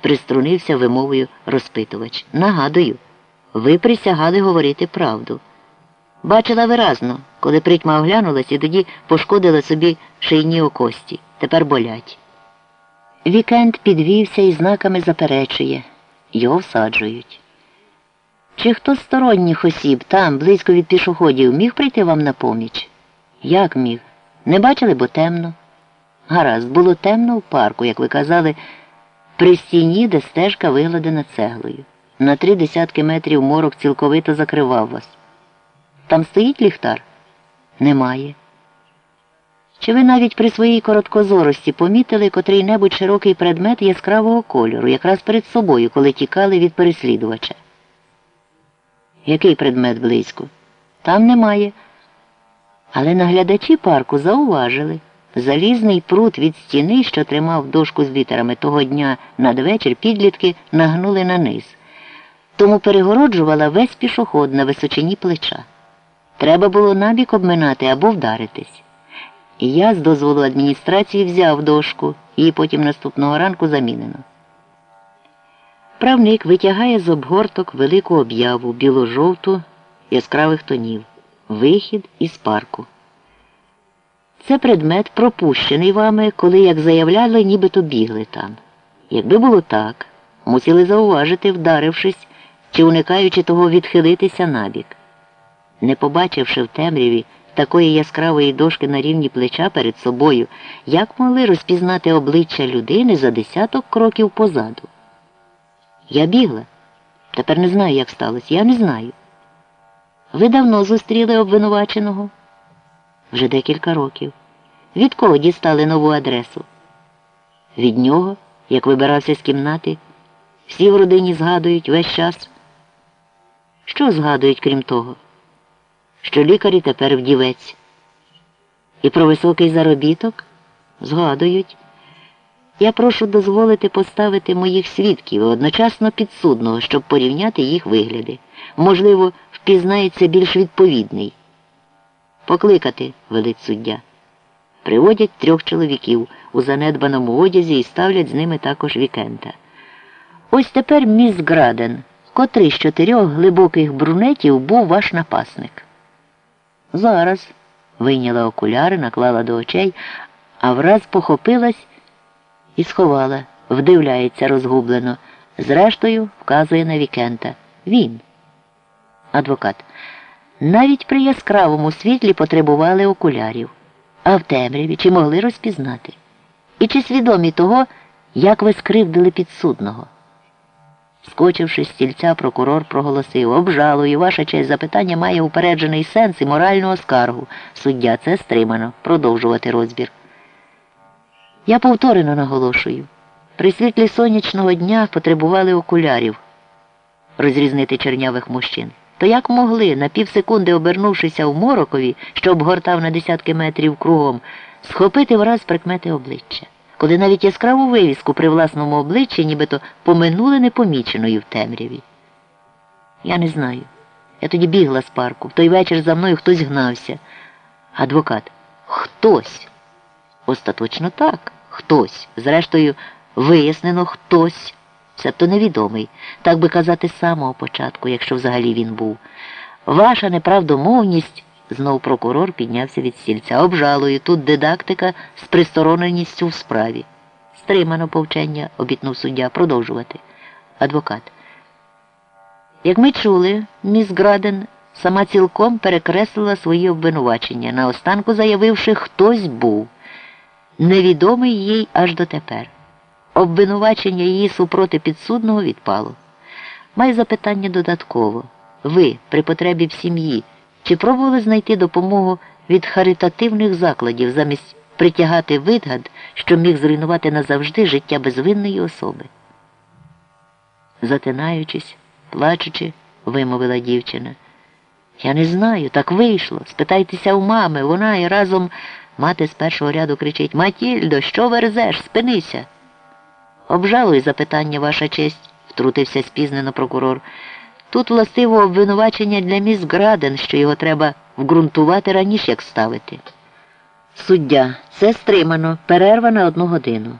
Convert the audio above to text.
приструнився вимовою розпитувач. Нагадую, ви присягали говорити правду. Бачила виразно, коли притьма оглянулась і тоді пошкодила собі шийні окості. Тепер болять. Вікенд підвівся і знаками заперечує. Його всаджують. Чи хто з сторонніх осіб там, близько від пішоходів, міг прийти вам на поміч? Як міг? Не бачили, бо темно. Гаразд, було темно в парку, як ви казали, при стіні, де стежка вигладена цеглою. На три десятки метрів морок цілковито закривав вас. Там стоїть ліхтар? Немає. Чи ви навіть при своїй короткозорості помітили котрий-небудь широкий предмет яскравого кольору, якраз перед собою, коли тікали від переслідувача? Який предмет близько? Там немає. Але наглядачі парку зауважили. Залізний прут від стіни, що тримав дошку з літерами того дня надвечір, підлітки нагнули на низ. Тому перегороджувала весь пішоход на височині плеча. Треба було набік обминати або вдаритись. Я з дозволу адміністрації взяв дошку, її потім наступного ранку замінено. Правник витягає з обгорток велику об'яву біло-жовту яскравих тонів. Вихід із парку. Це предмет пропущений вами, коли, як заявляли, нібито бігли там. Якби було так, мусили зауважити, вдарившись чи уникаючи того відхилитися набік. Не побачивши в темряві такої яскравої дошки на рівні плеча перед собою, як могли розпізнати обличчя людини за десяток кроків позаду. Я бігла. Тепер не знаю, як сталося. Я не знаю. Ви давно зустріли обвинуваченого? Вже декілька років. Від кого дістали нову адресу? Від нього, як вибирався з кімнати, всі в родині згадують весь час. Що згадують, крім того? Що лікарі тепер вдівець. І про високий заробіток згадують. Я прошу дозволити поставити моїх свідків одночасно підсудного, щоб порівняти їх вигляди. Можливо, впізнається більш відповідний. Покликати, велить суддя. Приводять трьох чоловіків у занедбаному одязі і ставлять з ними також вікента. Ось тепер міс Граден, котрий з чотирьох глибоких брунетів був ваш напасник. Зараз вийняла окуляри, наклала до очей, а враз похопилась і сховала, вдивляється розгублено. Зрештою, вказує на Вікента. Він. Адвокат. Навіть при яскравому світлі потребували окулярів, а в темряві чи могли розпізнати? І чи свідомі того, як ви скривдили підсудного? Скочивши з стільця, прокурор проголосив Обжалую, ваша честь запитання має упереджений сенс і моральну оскаргу. Суддя це стримано. Продовжувати розбір. Я повторено наголошую. При світлі сонячного дня потребували окулярів розрізнити чернявих мужчин. То як могли, на півсекунди обернувшися в морокові, що обгортав на десятки метрів кругом, схопити враз прикмети обличчя, коли навіть яскраву вивіску при власному обличчі нібито поминули непоміченою в темряві? Я не знаю. Я тоді бігла з парку. В той вечір за мною хтось гнався. Адвокат. Хтось. Остаточно так. Хтось. Зрештою, вияснено хтось. Себто невідомий, так би казати, з самого початку, якщо взагалі він був. Ваша неправдомовність, знов прокурор піднявся від стільця. Обжалую, тут дидактика з пристороненістю в справі. Стримано повчення, обітнув суддя, продовжувати. Адвокат. Як ми чули, міс Граден сама цілком перекреслила свої обвинувачення, наостанку заявивши, хтось був. Невідомий їй аж дотепер. Обвинувачення її супроти підсудного відпало. Маю запитання додатково. Ви, при потребі в сім'ї, чи пробували знайти допомогу від харитативних закладів замість притягати видгад, що міг зруйнувати назавжди життя безвинної особи? Затинаючись, плачучи, вимовила дівчина. Я не знаю, так вийшло. Спитайтеся у мами, вона і разом мати з першого ряду кричить Матільдо, що верзеш? Спинися. Обжалуй запитання, ваша честь, втрутився спізнено прокурор. Тут властиво обвинувачення для міс Граден, що його треба вґрунтувати раніше, як ставити. Суддя, це стримано, перерва на одну годину.